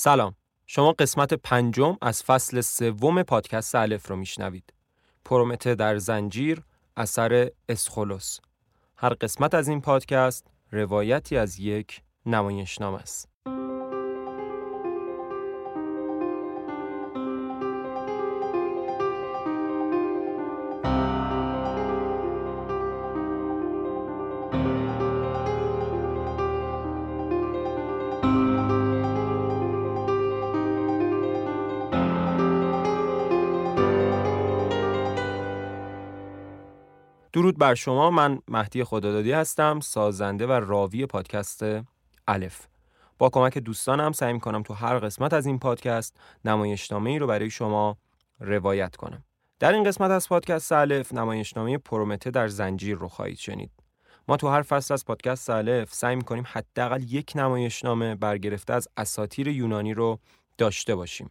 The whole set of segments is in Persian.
سلام. شما قسمت پنجم از فصل سوم پادکست الف رو میشنوید. پرومته در زنجیر اثر اسخولوس هر قسمت از این پادکست روایتی از یک نمایشنامه است. بر شما. من مهدی خدادادی هستم سازنده و راوی پادکست الف. با کمک دوستانم سعی می‌کنم تو هر قسمت از این پادکست نمایشنامه ای رو برای شما روایت کنم. در این قسمت از پادکست الف نمایشنامه پرومته در زنجیر رو خواهید شنید. ما تو هر فصل از پادکست الف سعی می‌کنیم حداقل یک نمایشنامه برگرفته از اساتیر یونانی رو داشته باشیم.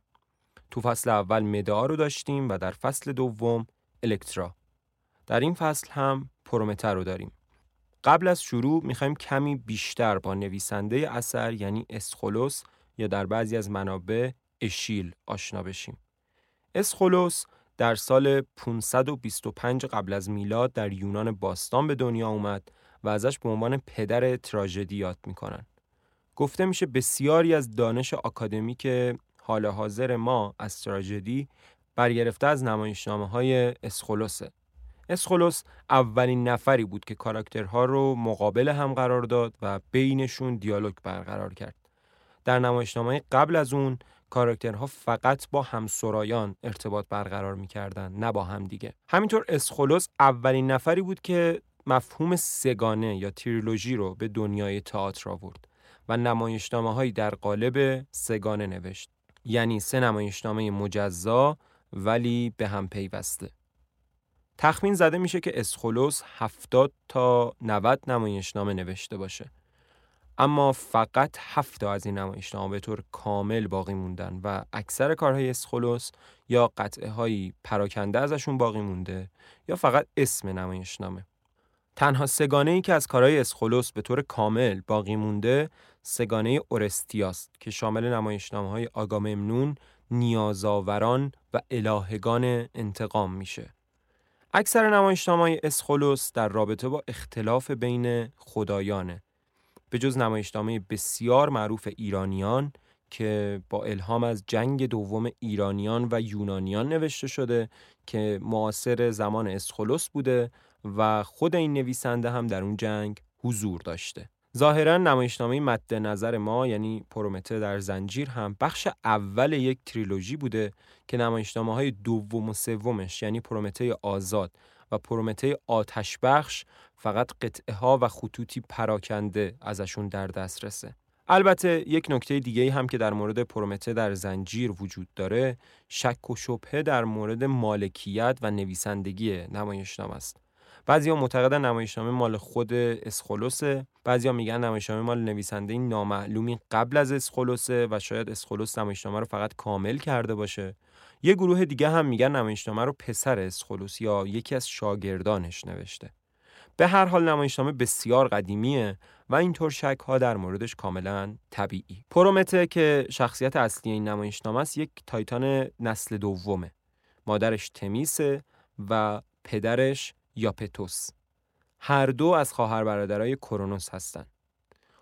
تو فصل اول مدعا رو داشتیم و در فصل دوم الکترا. در این فصل هم پرومتر رو داریم. قبل از شروع می‌خوایم کمی بیشتر با نویسنده اثر یعنی اسخولوس یا در بعضی از منابع اشیل آشنا بشیم. اسخولوس در سال 525 قبل از میلاد در یونان باستان به دنیا اومد و ازش به عنوان پدر تراژدی یاد می‌کنن. گفته میشه بسیاری از دانش آکادمیک حال حاضر ما از تراژدی برگرفته از نمایشنامه های اسخولوسه. اسخولوس اولین نفری بود که کاراکترها رو مقابل هم قرار داد و بینشون دیالوگ برقرار کرد. در نمایشنامه قبل از اون کاراکترها فقط با همسرایان ارتباط برقرار می‌کردن نه با هم دیگه. همینطور اسخولوس اولین نفری بود که مفهوم سگانه یا تریلوژی رو به دنیای تئاتر آورد و نمایشنامه هایی در قالب سگانه نوشت. یعنی سه نمایشنامه مجزا ولی به هم پیوسته. تخمین زده میشه که اسخولوس 70 تا 90 نمایشنامه نوشته باشه. اما فقط هفت از این نمایشنامه به طور کامل باقی موندن و اکثر کارهای اسخولوس یا قطعه هایی پراکنده ازشون باقی مونده یا فقط اسم نمایشنامه. تنها سگانه ای که از کارهای اسخولوس به طور کامل باقی مونده سگانه اورستیاست که شامل نمایشنامه های آگاممنون، نیازاوران و الهگان انتقام میشه. اکثر نمایشنامه اسخولوس در رابطه با اختلاف بین خدایانه. به جز نمایشنامه بسیار معروف ایرانیان که با الهام از جنگ دوم ایرانیان و یونانیان نوشته شده که معاصر زمان اسخولوس بوده و خود این نویسنده هم در اون جنگ حضور داشته. ظاهرا نمایشنامه مد نظر ما یعنی پرومته در زنجیر هم بخش اول یک تریلوژی بوده که نمایشنامه های دوم و سومش یعنی پرومته آزاد و پرومته آتش بخش فقط قطعه ها و خطوطی پراکنده ازشون در دست رسه. البته یک نکته دیگه هم که در مورد پرومته در زنجیر وجود داره شک و شبهه در مورد مالکیت و نویسندگی نمایشنامه است. بعضیا معتقدن نمایشنامه مال خود اسخولوسه بعضیا میگن نمایشنامه مال نویسنده نامعلومی قبل از اسخولوسه و شاید اسخولوس نمایشنامه رو فقط کامل کرده باشه. یه گروه دیگه هم میگن نمایشنامه رو پسر اسخولوس یا یکی از شاگردانش نوشته. به هر حال نمایشنامه بسیار قدیمیه و اینطور شک ها در موردش کاملا طبیعی. پرومته که شخصیت اصلی این نمایشنامه است یک تایتان نسل دومه. مادرش تمیسه و پدرش یاپتوس هر دو از خواهر برادرای کرونوس هستند.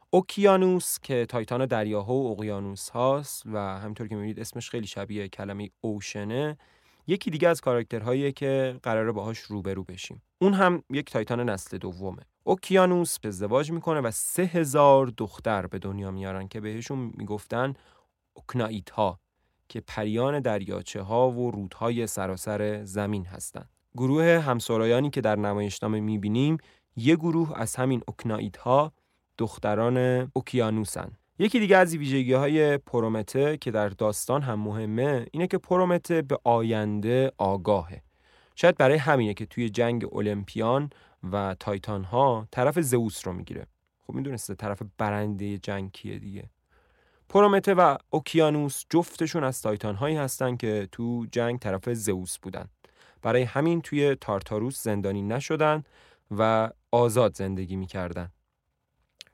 اوکیانوس که تایتان دریاها و اقیانوس هاست و همینطور که می‌بینید اسمش خیلی شبیه کلمه اوشنه یکی دیگه از کاراکترهایی که قراره باهاش روبرو بشیم. اون هم یک تایتان نسل دومه. اوکیانوس ازدواج می‌کنه و سه هزار دختر به دنیا میارن که بهشون می‌گفتن اوکنایت ها که پریان دریاچه ها و رودهای سراسر زمین هستند. گروه همسرایانی که در نمایشنامه می‌بینیم یه گروه از همین اوکنایت ها دختران اوکیانوسن. یکی دیگه از ویژگی های پرومته که در داستان هم مهمه اینه که پرومته به آینده آگاهه. شاید برای همینه که توی جنگ المپیان و تایتان ها طرف زئوس رو می‌گیره. خب می‌دونسته طرف برنده جنگ کیه دیگه. پرومته و اوکیانوس جفتشون از تایتان هایی هستن که تو جنگ طرف زئوس بودن. برای همین توی تارتاروس زندانی نشدن و آزاد زندگی می‌کردن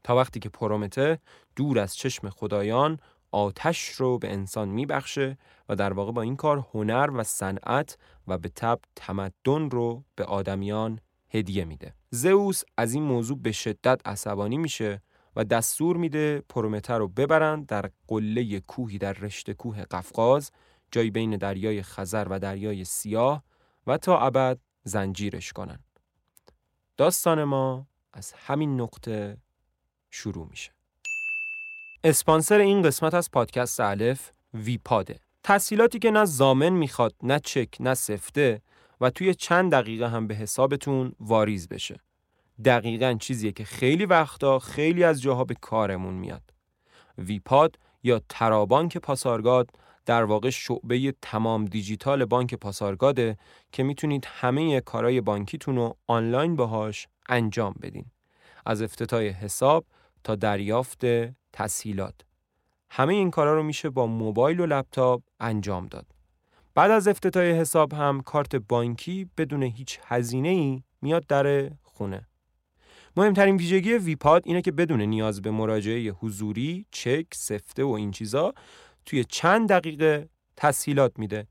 تا وقتی که پرومته دور از چشم خدایان آتش رو به انسان میبخشه و در واقع با این کار هنر و صنعت و به تب تمدن رو به آدمیان هدیه میده. زئوس از این موضوع به شدت عصبانی میشه و دستور میده پرومتر رو ببرن در قله کوهی در رشته کوه قفقاز جایی بین دریای خزر و دریای سیاه و تا ابد زنجیرش کنن. داستان ما از همین نقطه شروع میشه. اسپانسر این قسمت از پادکست الف ویپاده. تسهیلاتی که نه زامن می‌خواد نه چک نه سفته و توی چند دقیقه هم به حسابتون واریز بشه. دقیقا چیزیه که خیلی وقتا خیلی از جاها به کارمون میاد. ویپاد یا ترابانک پاسارگاد در واقع شعبه تمام دیجیتال بانک پاسارگاده که می‌تونید همه کارهای بانکیتون رو آنلاین باهاش انجام بدین. از افتتاح حساب تا دریافت تسهیلات. همه این کارا رو میشه با موبایل و لپتاپ انجام داد. بعد از افتتاح حساب هم کارت بانکی بدون هیچ هزینه ای میاد در خونه. مهمترین ویژگی ویپاد اینه که بدون نیاز به مراجعه حضوری، چک، سفته و این چیزا توی چند دقیقه تسهیلات میده.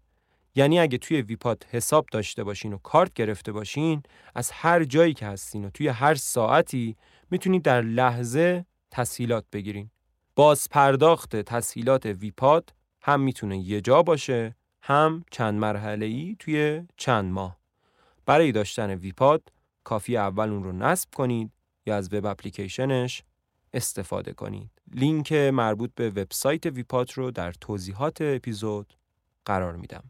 یعنی اگه توی ویپاد حساب داشته باشین و کارت گرفته باشین از هر جایی که هستین و توی هر ساعتی می‌تونید در لحظه تسهیلات بگیرین. باز پرداخت تسهیلات ویپاد هم می‌تونه یه جا باشه هم چند مرحله ای توی چند ماه. برای داشتن ویپاد کافی اول اون رو نصب کنید یا از وب اپلیکیشنش استفاده کنید. لینک مربوط به وبسایت ویپاد رو در توضیحات اپیزود قرار میدم.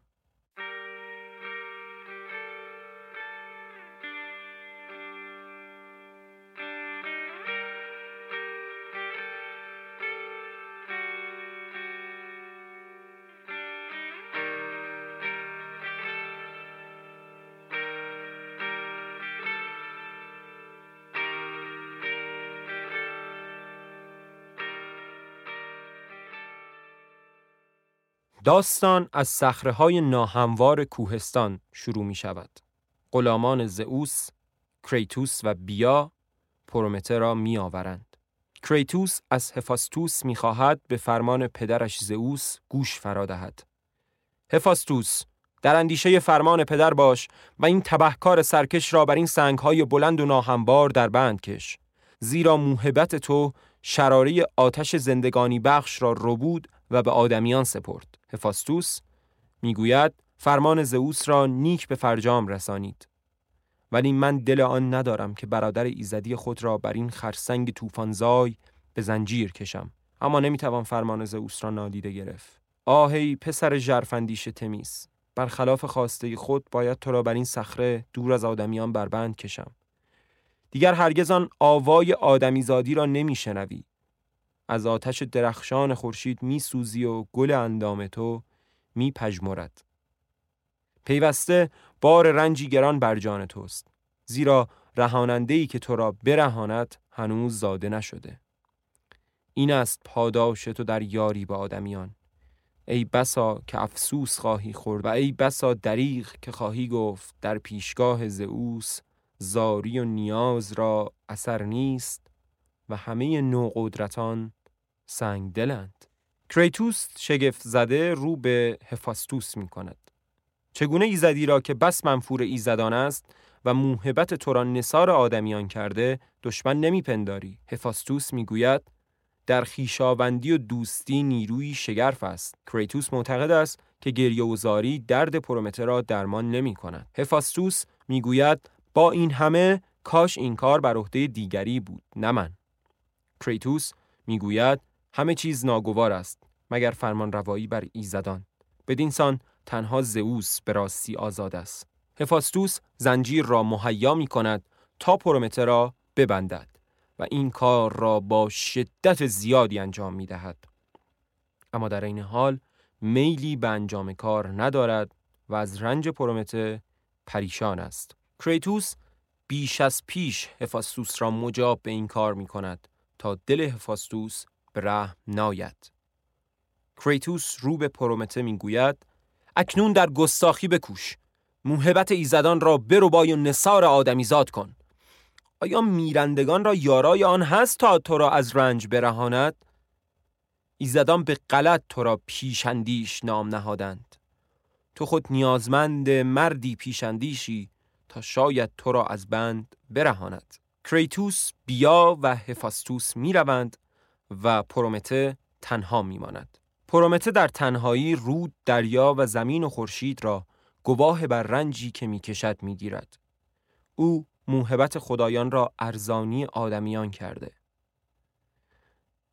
داستان از صخره ناهموار کوهستان شروع می شود. غلامان زئوس، کریتوس و بیا پرومته را می آورند. کریتوس از هفاستوس می خواهد به فرمان پدرش زئوس گوش فرا دهد. هفاستوس در اندیشه فرمان پدر باش و این تبهکار سرکش را بر این سنگهای بلند و ناهموار در بند کش. زیرا موهبت تو شراره آتش زندگانی بخش را ربود و به آدمیان سپرد. هفاستوس می‌گوید فرمان زئوس را نیک به فرجام رسانید. ولی من دل آن ندارم که برادر ایزدی خود را بر این خرسنگ طوفانزای به زنجیر کشم. اما نمی‌توان فرمان زئوس را نادیده گرفت. آهی پسر ژرفندیش تمیز برخلاف خواسته خود باید تو را بر این صخره دور از آدمیان بربند کشم. دیگر هرگز آن آوای آدمیزادی را نمیشنوی از آتش درخشان خورشید میسوزی و گل اندام تو میپژمرد. پیوسته بار رنجی گران بر جان توست زیرا رهاننده ای که تو را برهاند هنوز زاده نشده. این است پاداش تو در یاری با آدمیان. ای بسا که افسوس خواهی خورد و ای بسا دریغ که خواهی گفت در پیشگاه زئوس زاری و نیاز را اثر نیست و همه نوقدرتان سنگ دلند. کریتوس شگفت زده رو به هفاستوس می کند. چگونه ایزدی را که بس منفور ایزدان است و موهبت تو را نصار آدمیان کرده دشمن نمیپنداری هفاستوس می‌گوید در خیشاوندی و دوستی نیروی شگرف است کریتوس معتقد است که گریه و زاری درد پرومته را درمان نمی کند هفاستوس می‌گوید با این همه کاش این کار بر عهده دیگری بود نه من کریتوس می‌گوید همه چیز ناگوار است مگر فرمان روایی بر ایزدان بدین سان تنها زئوس به راستی آزاد است هفاستوس زنجیر را مهیا می کند تا پرومته را ببندد و این کار را با شدت زیادی انجام می دهد. اما در این حال میلی به انجام کار ندارد و از رنج پرومته پریشان است. کریتوس بیش از پیش هفاستوس را مجاب به این کار می کند تا دل هفاستوس به رحم ناید. کریتوس رو به پرومته می‌گوید اکنون در گستاخی بکوش. موهبت ایزدان را برو و نصار آدمیزاد کن. آیا میرندگان را یارای آن هست تا تو را از رنج برهاند؟ ایزدان به غلط تو را پیشندیش نام نهادند. تو خود نیازمند مردی پیشندیشی تا شاید تو را از بند برهاند. کریتوس بیا و هفاستوس می روند و پرومته تنها می ماند. پرومته در تنهایی رود دریا و زمین و خورشید را گواه بر رنجی که می کشد می گیرد. او موهبت خدایان را ارزانی آدمیان کرده.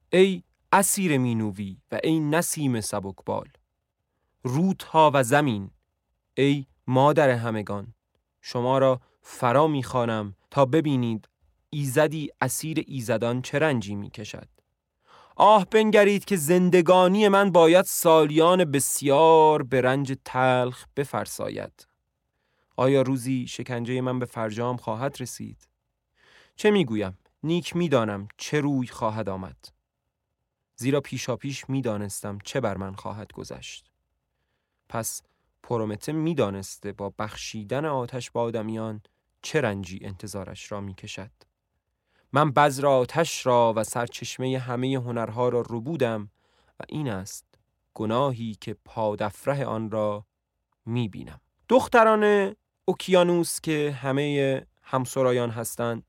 ای اسیر مینوی و ای نسیم سبکبال رودها و زمین ای مادر همگان شما را فرا می‌خوانم تا ببینید ایزدی اسیر ایزدان چه رنجی می‌کشد آه بنگرید که زندگانی من باید سالیان بسیار به رنج تلخ بفرساید آیا روزی شکنجه من به فرجام خواهد رسید؟ چه می‌گویم؟ نیک می‌دانم چه روی خواهد آمد زیرا پیشا پیش می‌دانستم چه بر من خواهد گذشت پس پرومته می‌دانسته با بخشیدن آتش با آدمیان چه رنجی انتظارش را می‌کشد من بذر آتش را و سرچشمه همه هنرها را رو بودم و این است گناهی که پادفره آن را می‌بینم دختران اوکیانوس که همه همسرایان هستند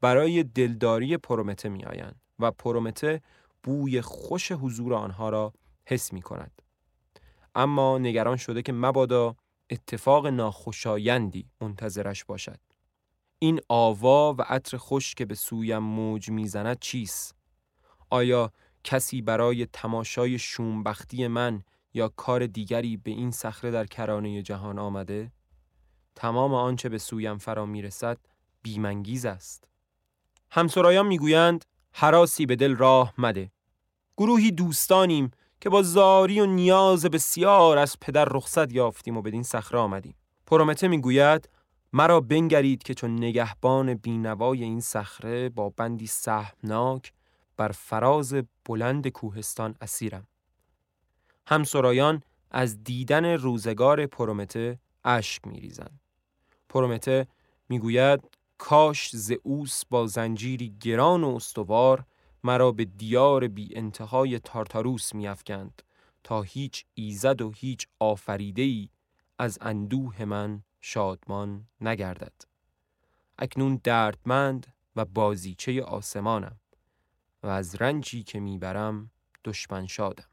برای دلداری پرومته میآیند و پرومته بوی خوش حضور آنها را حس می کند. اما نگران شده که مبادا اتفاق ناخوشایندی منتظرش باشد. این آوا و عطر خوش که به سویم موج می‌زند چیست؟ آیا کسی برای تماشای شومبختی من یا کار دیگری به این صخره در کرانه جهان آمده؟ تمام آنچه به سویم فرا می‌رسد بیمنگیز است. همسرایان می‌گویند حراسی به دل راه مده. گروهی دوستانیم که با زاری و نیاز بسیار از پدر رخصت یافتیم و بدین صخره آمدیم. پرومته می‌گوید مرا بنگرید که چون نگهبان بینوای این صخره با بندی سهمناک بر فراز بلند کوهستان اسیرم. همسرایان از دیدن روزگار پرومته اشک میریزند. پرومته می‌گوید کاش زئوس با زنجیری گران و استوار مرا به دیار بی انتهای تارتاروس میافکند تا هیچ ایزد و هیچ آفریده از اندوه من شادمان نگردد. اکنون دردمند و بازیچه آسمانم و از رنجی که می‌برم دشمن شادم.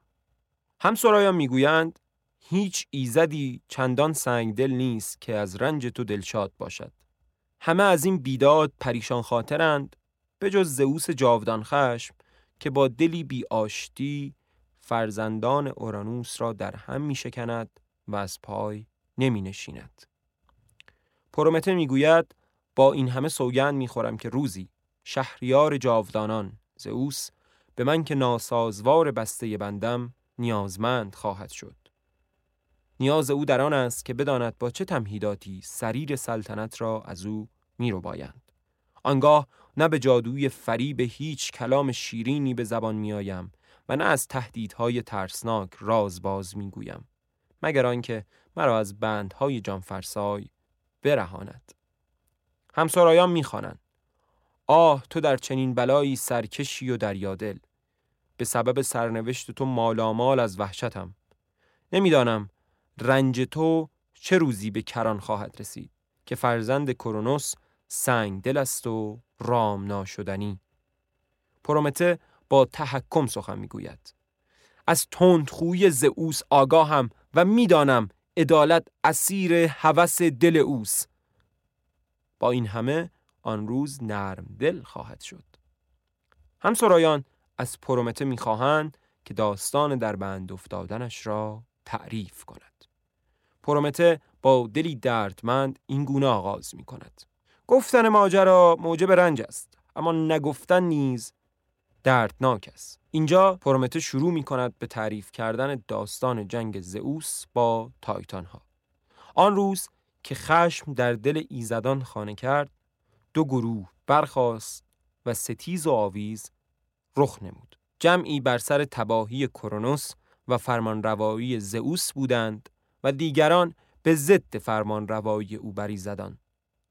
همسرایان می‌گویند هیچ ایزدی چندان سنگدل نیست که از رنج تو دلشاد باشد. همه از این بیداد پریشان خاطرند به جز زئوس جاودان خشم که با دلی بی آشتی فرزندان اورانوس را در هم می شکند و از پای نمی نشیند. پرومته می گوید با این همه سوگند می خورم که روزی شهریار جاودانان زئوس به من که ناسازوار بسته بندم نیازمند خواهد شد. نیاز او در آن است که بداند با چه تمهیداتی سریر سلطنت را از او می رو بایند. آنگاه نه به جادوی فریب هیچ کلام شیرینی به زبان میآیم و نه از تهدیدهای ترسناک راز باز می‌گویم مگر آنکه مرا از بندهای جانفرسای برهاند. همسرایان می‌خوانند. آه تو در چنین بلایی سرکشی و دریادل. به سبب سرنوشت تو مالامال از وحشتم. نمی‌دانم رنج تو چه روزی به کران خواهد رسید که فرزند کرونوس سنگ دل است و رام ناشدنی. پرومته با تحکم سخن می‌گوید. از تندخوی زئوس آگاهم و می‌دانم عدالت اسیر هوس دل اوس با این همه آن روز نرم دل خواهد شد. همسرایان از پرومته می‌خواهند که داستان در بند افتادنش را تعریف کند. پرومته با دلی دردمند این گونه آغاز می کند. گفتن ماجرا موجب رنج است اما نگفتن نیز دردناک است. اینجا پرومته شروع می کند به تعریف کردن داستان جنگ زئوس با تایتان ها آن روز که خشم در دل ایزدان خانه کرد دو گروه برخاست و ستیز و آویز رخ نمود. جمعی بر سر تباهی کرونوس و فرمانروایی زئوس بودند و دیگران به ضد فرمانروایی او بریزدان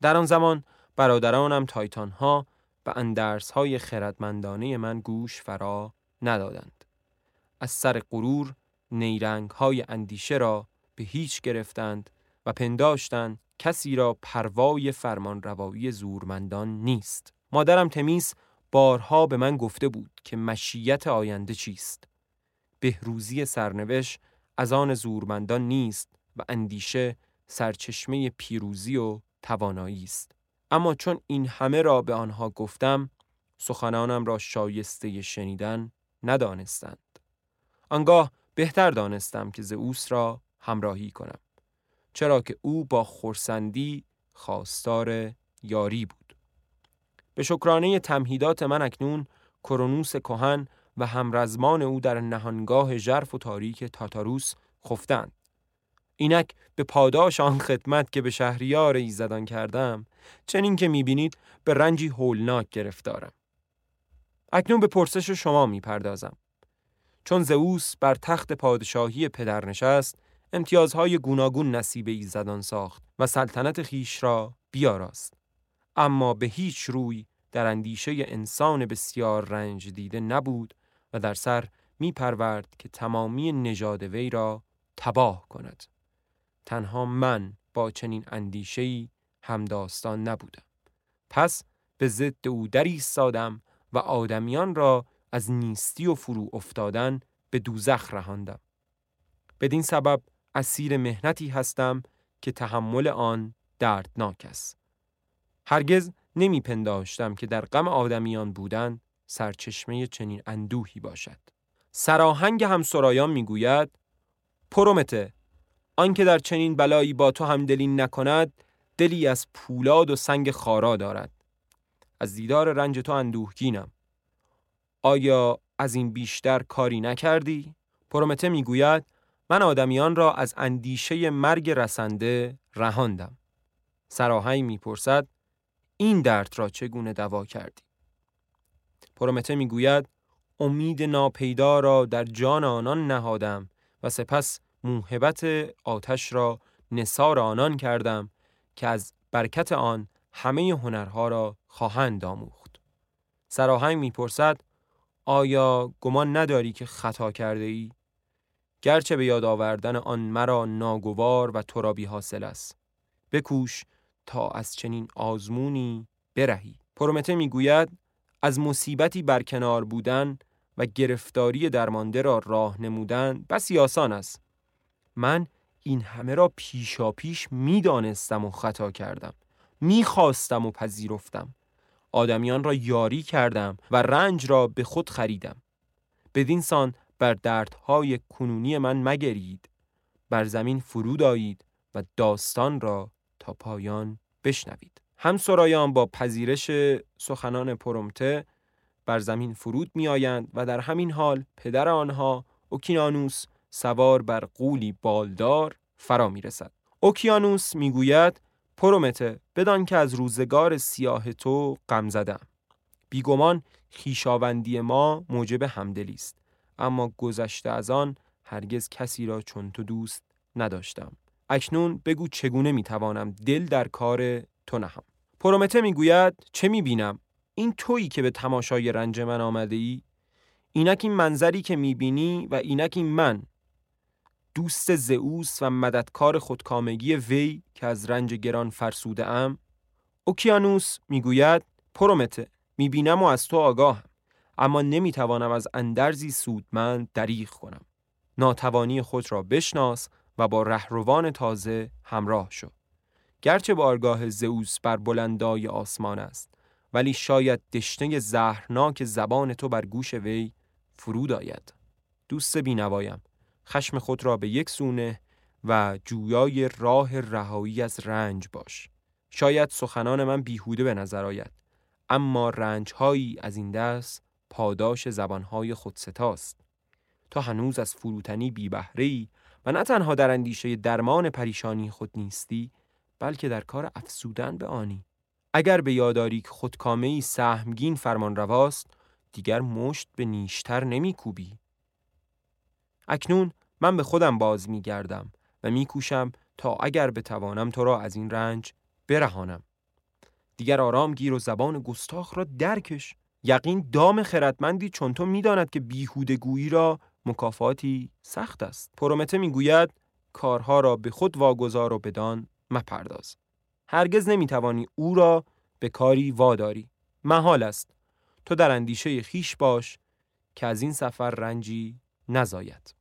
در آن زمان برادرانم تایتان ها و اندرس های خردمندانه من گوش فرا ندادند از سر غرور نیرنگ های اندیشه را به هیچ گرفتند و پنداشتند کسی را پروای فرمان روایی زورمندان نیست. مادرم تمیس بارها به من گفته بود که مشیت آینده چیست. بهروزی سرنوشت از آن زورمندان نیست و اندیشه سرچشمه پیروزی و توانایی است. اما چون این همه را به آنها گفتم سخنانم را شایسته شنیدن ندانستند. آنگاه بهتر دانستم که زئوس را همراهی کنم. چرا که او با خورسندی خواستار یاری بود. به شکرانه تمهیدات من اکنون کرونوس کهن و همرزمان او در نهانگاه ژرف و تاریک تاتاروس خفتند. اینک به پاداش آن خدمت که به شهریار ایزدان کردم چنین که می‌بینید به رنجی هولناک گرفتارم. اکنون به پرسش شما می‌پردازم. چون زئوس بر تخت پادشاهی پدر نشست امتیازهای گوناگون نصیب ایزدان ساخت و سلطنت خیش را بیاراست اما به هیچ روی در اندیشه انسان بسیار رنج دیده نبود و در سر می پرورد که تمامی نژاد وی را تباه کند تنها من با چنین اندیشه‌ای همداستان نبودم. پس به ضد او دری سادم و آدمیان را از نیستی و فرو افتادن به دوزخ رهاندم. بدین سبب اسیر مهنتی هستم که تحمل آن دردناک است. هرگز نمی پنداشتم که در غم آدمیان بودن سرچشمه چنین اندوهی باشد. سراهنگ همسرایان می‌گوید پرومته آنکه در چنین بلایی با تو همدلی نکند دلی از پولاد و سنگ خارا دارد از دیدار رنج تو اندوهگینم آیا از این بیشتر کاری نکردی؟ پرومته می‌گوید من آدمیان را از اندیشه مرگ رسنده رهاندم. سراهی می‌پرسد این درد را چگونه دوا کردی؟ پرومته می‌گوید امید ناپیدا را در جان آنان نهادم و سپس موهبت آتش را نصار آنان کردم که از برکت آن همه هنرها را خواهند آموخت. سراهنگ می‌پرسد آیا گمان نداری که خطا کرده ای؟ گرچه به یاد آوردن آن مرا ناگوار و ترابی حاصل است. بکوش تا از چنین آزمونی برهی. پرومته می‌گوید از مصیبتی برکنار بودن و گرفتاری درمانده را راه نمودن بسی آسان است. من این همه را پیشا پیش می‌دانستم و خطا کردم. می‌خواستم و پذیرفتم. آدمیان را یاری کردم و رنج را به خود خریدم. بدین سان بر دردهای کنونی من مگرید بر زمین فرود آیید و داستان را تا پایان بشنوید هم سرایان با پذیرش سخنان پرومته بر زمین فرود می آیند و در همین حال پدر آنها اوکیانوس سوار بر قولی بالدار فرا می رسد. اوکیانوس می گوید پرومته بدان که از روزگار سیاه تو غم زدم. بیگمان خیشاوندی ما موجب همدلی است. اما گذشته از آن هرگز کسی را چون تو دوست نداشتم اکنون بگو چگونه می‌توانم دل در کار تو نهم پرومته می‌گوید چه می‌بینم این تویی که به تماشای رنج من آمده ای اینک این منظری که می‌بینی و اینک این من دوست زئوس و مددکار خودکامگی وی که از رنج گران فرسوده ام اوکیانوس می‌گوید پرومته می‌بینم و از تو آگاهم اما نمی‌توانم از اندرزی سودمند دریغ کنم. ناتوانی خود را بشناس و با رهروان تازه همراه شو. گرچه بارگاه زئوس بر بلندای آسمان است ولی شاید دشنه زهرناک زبان تو بر گوش وی فرود آید. دوست بینوایم خشم خود را به یک سونه و جویای راه رهایی از رنج باش. شاید سخنان من بیهوده به نظر آید اما رنجهایی از این دست پاداش زبانهای خودستاست تا هنوز از فروتنی بی بهری و نه تنها در اندیشه درمان پریشانی خود نیستی بلکه در کار افسودن به آنی اگر به یاداری که خودکامهی سهمگین فرمان رواست دیگر مشت به نیشتر نمی کوبی. اکنون من به خودم باز می گردم و می کوشم تا اگر بتوانم تو را از این رنج برهانم. دیگر آرام گیر و زبان گستاخ را درکش. یقین دام خردمندی چون تو می‌داند که بیهودگویی را مکافاتی سخت است. پرومته می‌گوید کارها را به خود واگذار و بدان مپرداز. هرگز نمی‌توانی او را به کاری واداری. محال است. تو در اندیشه خیش باش که از این سفر رنجی نزاید.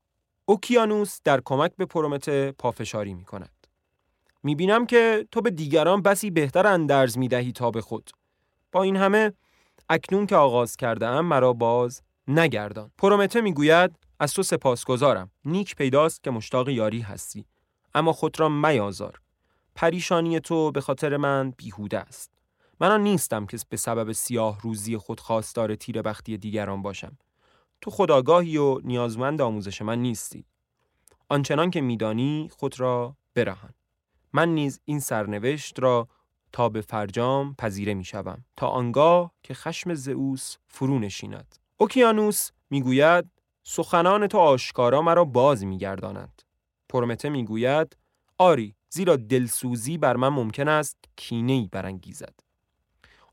اوکیانوس در کمک به پرومته پافشاری می کند. می بینم که تو به دیگران بسی بهتر اندرز می دهی تا به خود. با این همه اکنون که آغاز کرده ام مرا باز نگردان. پرومته می گوید از تو سپاسگزارم. نیک پیداست که مشتاق یاری هستی. اما خود را میازار. پریشانی تو به خاطر من بیهوده است. من آن نیستم که به سبب سیاه روزی خود خواستار تیر بختی دیگران باشم. تو خداگاهی و نیازمند آموزش من نیستی. آنچنان که میدانی خود را برهان. من نیز این سرنوشت را تا به فرجام پذیره می شوم. تا آنگاه که خشم زئوس فرو نشیند. اوکیانوس می‌گوید سخنان تو آشکارا مرا باز میگردانند. پرومته می‌گوید آری زیرا دلسوزی بر من ممکن است کینه‌ای برانگیزد.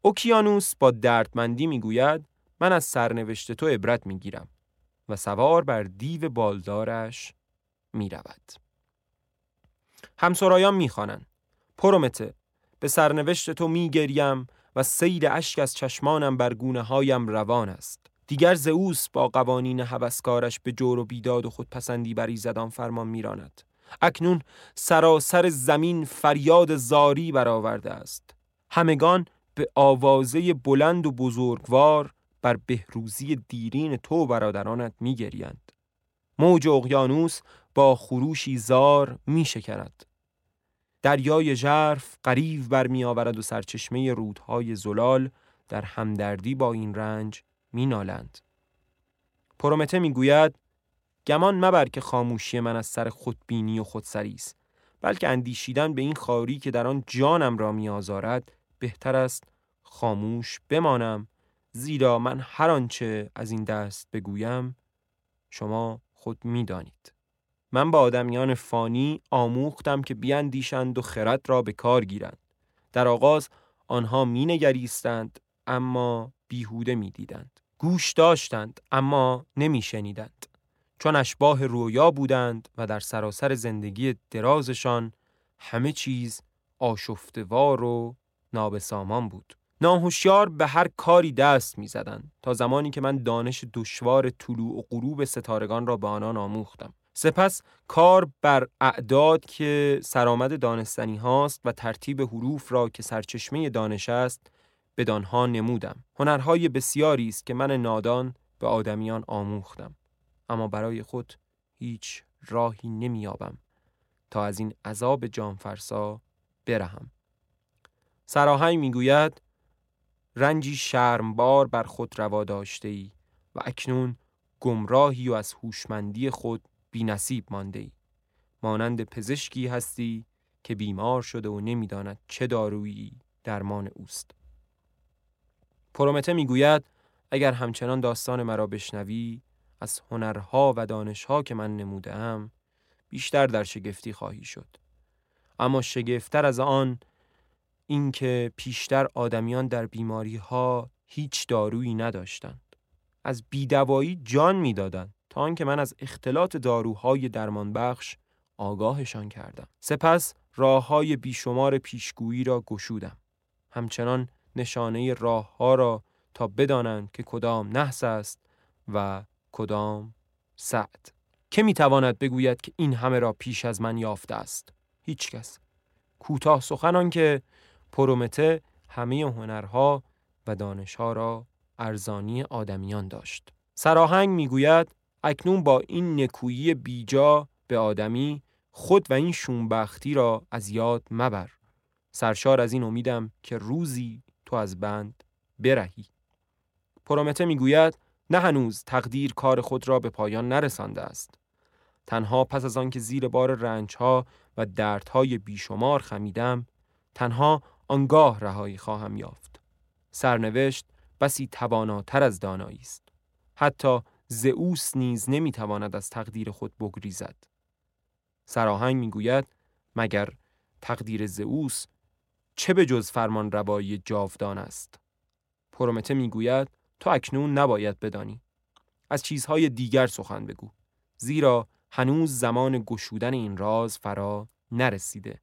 اوکیانوس با دردمندی می‌گوید من از سرنوشت تو عبرت می‌گیرم و سوار بر دیو بالدارش می‌رود. همسرایان می‌خوانند پرومته به سرنوشت تو میگریم و سید اشک از چشمانم بر گونه هایم روان است. دیگر زئوس با قوانین هوسکارش به جور و بیداد و خودپسندی بر ایزدان فرمان میراند. اکنون سراسر زمین فریاد زاری برآورده است. همگان به آوازه بلند و بزرگوار بر بهروزی دیرین تو برادرانت میگریند موج اقیانوس با خروشی زار می شکند. دریای ژرف قریب برمی آورد و سرچشمه رودهای زلال در همدردی با این رنج می نالند. پرومته می گوید گمان مبر که خاموشی من از سر خودبینی و خودسری است بلکه اندیشیدن به این خاری که در آن جانم را می آزارد بهتر است خاموش بمانم زیرا من هر آنچه از این دست بگویم شما خود می‌دانید. من با آدمیان فانی آموختم که بیاندیشند و خرد را به کار گیرند. در آغاز آنها مینگریستند اما بیهوده می‌دیدند. گوش داشتند اما نمیشنیدند. چون اشباه رویا بودند و در سراسر زندگی درازشان همه چیز آشفتوار و نابسامان بود. ناهوشیار به هر کاری دست می زدن تا زمانی که من دانش دشوار طلوع و غروب ستارگان را به آنان آموختم. سپس کار بر اعداد که سرآمد دانستنی هاست و ترتیب حروف را که سرچشمه دانش است بدانها نمودم. هنرهای بسیاری است که من نادان به آدمیان آموختم. اما برای خود هیچ راهی نمیابم تا از این عذاب جانفرسا برهم. سراهنگ می‌گوید رنجی شرمبار بر خود روا داشته ای و اکنون گمراهی و از هوشمندی خود بی نصیب مانده ای. مانند پزشکی هستی که بیمار شده و نمی‌داند چه دارویی درمان اوست. پرومته می‌گوید اگر همچنان داستان مرا بشنوی از هنرها و دانشها که من نمودم بیشتر در شگفتی خواهی شد. اما شگفتتر از آن اینکه پیشتر آدمیان در بیماری ها هیچ دارویی نداشتند. از بیدوایی جان می‌دادند تا آنکه من از اختلاط داروهای درمانبخش آگاهشان کردم. سپس راه های بیشمار پیشگویی را گشودم. همچنان نشانه راه ها را تا بدانند که کدام نحس است و کدام سعد. که می‌تواند بگوید که این همه را پیش از من یافته است؟ هیچکس کوتاه سخنان که پرومته همه هنرها و دانشها را ارزانی آدمیان داشت. سراهنگ می‌گوید اکنون با این نکویی بیجا به آدمی خود و این شونبختی را از یاد مبر. سرشار از این امیدم که روزی تو از بند برهی. پرومته می‌گوید نه هنوز تقدیر کار خود را به پایان نرسانده است. تنها پس از آنکه زیر بار رنجها و دردهای بیشمار خمیدم تنها آنگاه رهایی خواهم یافت. سرنوشت بسی تواناتر از دانایی است. حتی زئوس نیز نمی‌تواند از تقدیر خود بگریزد. سراهنگ می‌گوید مگر تقدیر زئوس چه به جز فرمان روایی جاودان است؟ پرومته می‌گوید تو اکنون نباید بدانی. از چیزهای دیگر سخن بگو. زیرا هنوز زمان گشودن این راز فرا نرسیده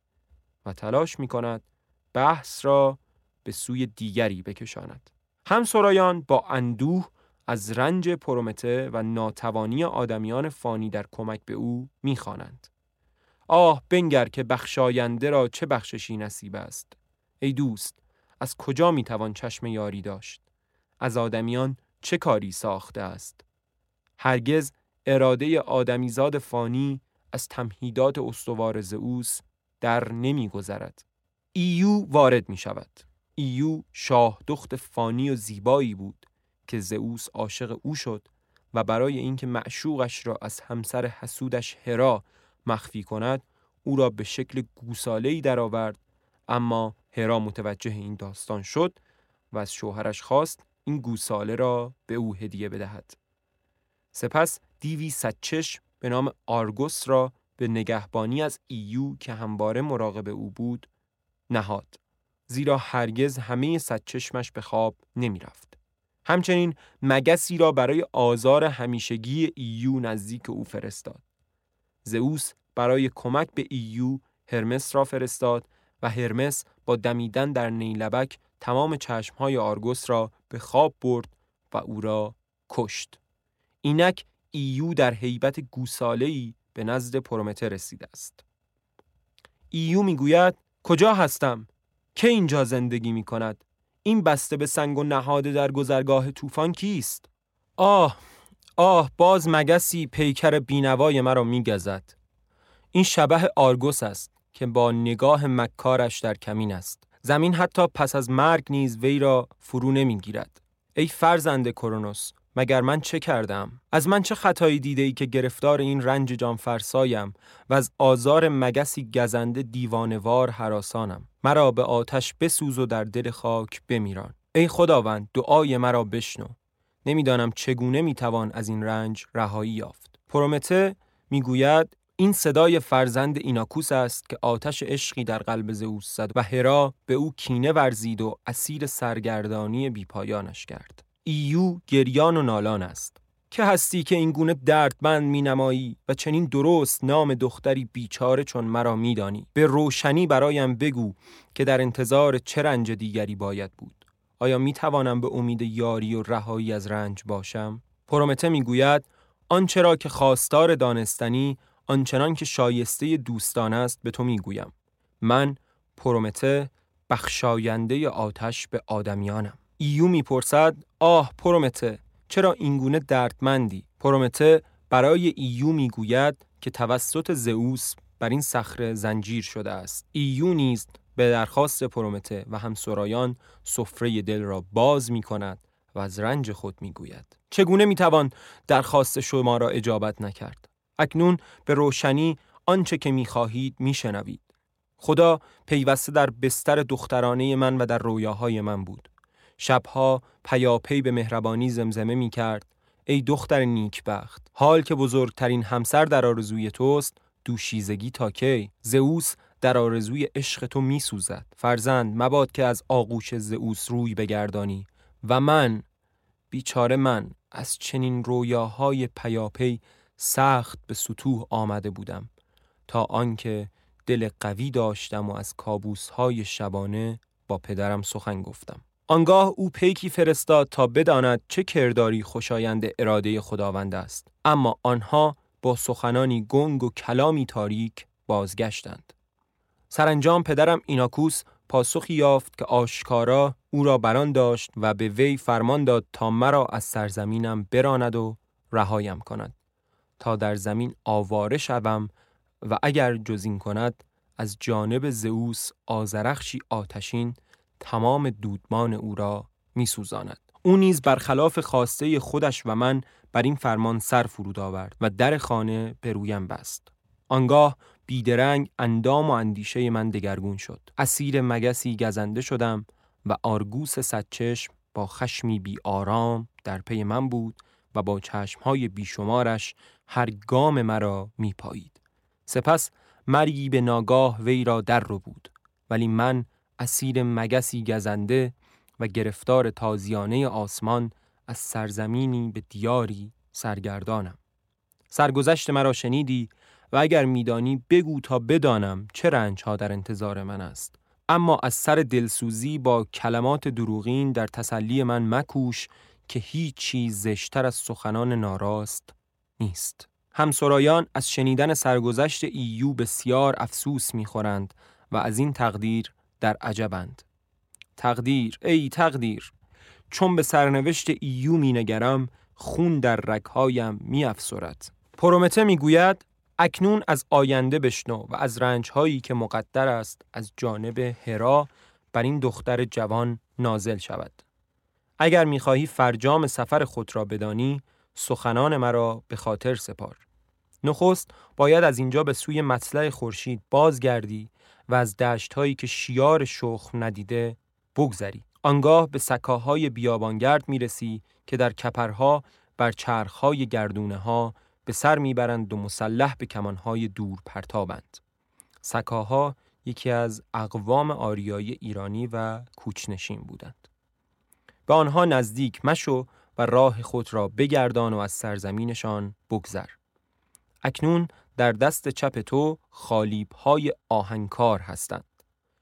و تلاش می کند بحث را به سوی دیگری بکشاند. همسرایان با اندوه از رنج پرومته و ناتوانی آدمیان فانی در کمک به او می‌خوانند. آه بنگر که بخشاینده را چه بخششی نصیب است. ای دوست از کجا می‌توان چشم یاری داشت؟ از آدمیان چه کاری ساخته است؟ هرگز اراده آدمیزاد فانی از تمهیدات استوار زئوس در نمیگذرد. ایو وارد می شود. ایو شاه دخت فانی و زیبایی بود که زئوس عاشق او شد و برای اینکه معشوقش را از همسر حسودش هرا مخفی کند او را به شکل گوساله‌ای درآورد اما هرا متوجه این داستان شد و از شوهرش خواست این گوساله را به او هدیه بدهد سپس دیوی صدچشم به نام آرگوس را به نگهبانی از ایو که همواره مراقب او بود نهاد زیرا هرگز همه صد چشمش به خواب نمی رفت. همچنین مگسی را برای آزار همیشگی ایو نزدیک او فرستاد. زئوس برای کمک به ایو هرمس را فرستاد و هرمس با دمیدن در نیلبک تمام چشمهای آرگوس را به خواب برد و او را کشت. اینک ایو در هیبت گوساله‌ای به نزد پرومته رسیده است. ایو می‌گوید کجا هستم؟ که اینجا زندگی می کند؟ این بسته به سنگ و نهاده در گذرگاه طوفان کیست؟ آه آه باز مگسی پیکر بینوای مرا میگزد این شبح آرگوس است که با نگاه مکارش در کمین است زمین حتی پس از مرگ نیز وی را فرو نمی‌گیرد ای فرزند کرونوس مگر من چه کردم؟ از من چه خطایی دیده ای که گرفتار این رنج جان فرسایم و از آزار مگسی گزنده دیوانوار حراسانم؟ مرا به آتش بسوز و در دل خاک بمیران. ای خداوند دعای مرا بشنو. نمی‌دانم چگونه می‌توان از این رنج رهایی یافت. پرومته می‌گوید این صدای فرزند ایناکوس است که آتش عشقی در قلب زئوس زد و هرا به او کینه ورزید و اسیر سرگردانی بیپایانش کرد. ایو گریان و نالان است. که هستی که این گونه دردمند می نمایی و چنین درست نام دختری بیچاره چون مرا می دانی. به روشنی برایم بگو که در انتظار چه رنج دیگری باید بود. آیا می توانم به امید یاری و رهایی از رنج باشم؟ پرومته می گوید آنچه را که خواستار دانستنی آنچنان که شایسته دوستان است به تو می گویم من پرومته بخشاینده آتش به آدمیانم. ایو می‌پرسد آه پرومته چرا اینگونه دردمندی پرومته برای ایو می‌گوید که توسط زئوس بر این صخره زنجیر شده است ایو نیز به درخواست پرومته و همسرایان سفره دل را باز می کند و از رنج خود می گوید. چگونه می توان درخواست شما را اجابت نکرد؟ اکنون به روشنی آنچه که می خواهید می شنوید. خدا پیوسته در بستر دخترانه من و در رویاهای من بود. شبها پیاپی به مهربانی زمزمه می کرد ای دختر نیکبخت حال که بزرگترین همسر در آرزوی توست دوشیزگی تا کی؟ زئوس در آرزوی عشق تو می سوزد فرزند مباد که از آغوش زئوس روی بگردانی. و من بیچاره من از چنین رویاهای پیاپی سخت به سطوح آمده بودم. تا آنکه دل قوی داشتم و از کابوسهای شبانه با پدرم سخن گفتم. آنگاه او پیکی فرستاد تا بداند چه کرداری خوشایند اراده خداوند است. اما آنها با سخنانی گنگ و کلامی تاریک بازگشتند. سرانجام پدرم ایناکوس پاسخی یافت که آشکارا او را بران داشت و به وی فرمان داد تا مرا از سرزمینم براند و رهایم کند. تا در زمین آواره شوم و اگر جزین کند از جانب زئوس آزرخشی آتشین تمام دودمان او را می سوزاند. او نیز برخلاف خواسته خودش و من بر این فرمان سر فرود آورد و در خانه به رویم بست. آنگاه بیدرنگ اندام و اندیشه من دگرگون شد. اسیر مگسی گزنده شدم و آرگوس صدچشم با خشمی بی آرام در پی من بود و با چشمهای بیشمارش هر گام مرا می پایید. سپس مرگی به ناگاه وی را در رو بود ولی من اسیر مگسی گزنده و گرفتار تازیانه آسمان از سرزمینی به دیاری سرگردانم. سرگذشت مرا شنیدی و اگر میدانی بگو تا بدانم چه رنج ها در انتظار من است اما از سر دلسوزی با کلمات دروغین در تسلی من مکوش که هیچ چیز زشتر از سخنان ناراست نیست همسرایان از شنیدن سرگذشت ایو بسیار افسوس می‌خورند و از این تقدیر در عجبند. تقدیر ای تقدیر چون به سرنوشت ایو مینگرم خون در رگهایم میافسرد پرومته می‌گوید اکنون از آینده بشنو و از رنجهایی که مقدر است از جانب هرا بر این دختر جوان نازل شود. اگر می‌خواهی فرجام سفر خود را بدانی سخنان مرا به خاطر سپار. نخست باید از اینجا به سوی مطلع خورشید بازگردی و از دشتهایی که شیار شخم ندیده بگذری آنگاه به سکاهای بیابانگرد می‌رسی که در کپرها بر چرخهای گردونه ها به سر می‌برند و مسلح به کمانهای دور پرتابند. سکاها یکی از اقوام آریایی ایرانی و کوچنشین بودند. به آنها نزدیک مشو و راه خود را بگردان و از سرزمینشان بگذر. اکنون در دست چپ تو خالیب های آهنکار هستند.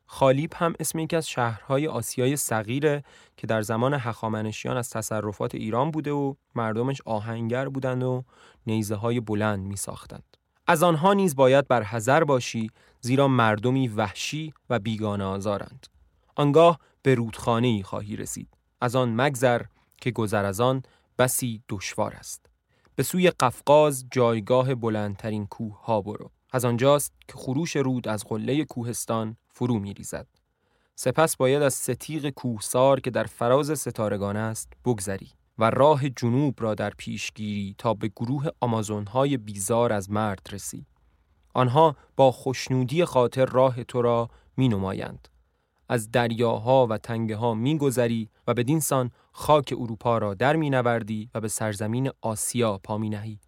خالیب هم اسم یکی از شهرهای آسیای صغیره که در زمان هخامنشیان از تصرفات ایران بوده و مردمش آهنگر بودند و نیزه های بلند می ساختند. از آنها نیز باید بر حذر باشی زیرا مردمی وحشی و بیگانه آزارند. آنگاه به رودخانه ای خواهی رسید. از آن مگذر که گذر از آن بسی دشوار است. به سوی قفقاز جایگاه بلندترین کوه ها برو. از آنجاست که خروش رود از قله کوهستان فرو می ریزد. سپس باید از ستیق کوهسار که در فراز ستارگان است بگذری و راه جنوب را در پیش گیری تا به گروه آمازونهای بیزار از مرد رسی. آنها با خوشنودی خاطر راه تو را می نمایند. از دریاها و تنگه ها می گذری و به دینسان خاک اروپا را در می نوردی و به سرزمین آسیا پا می نهی.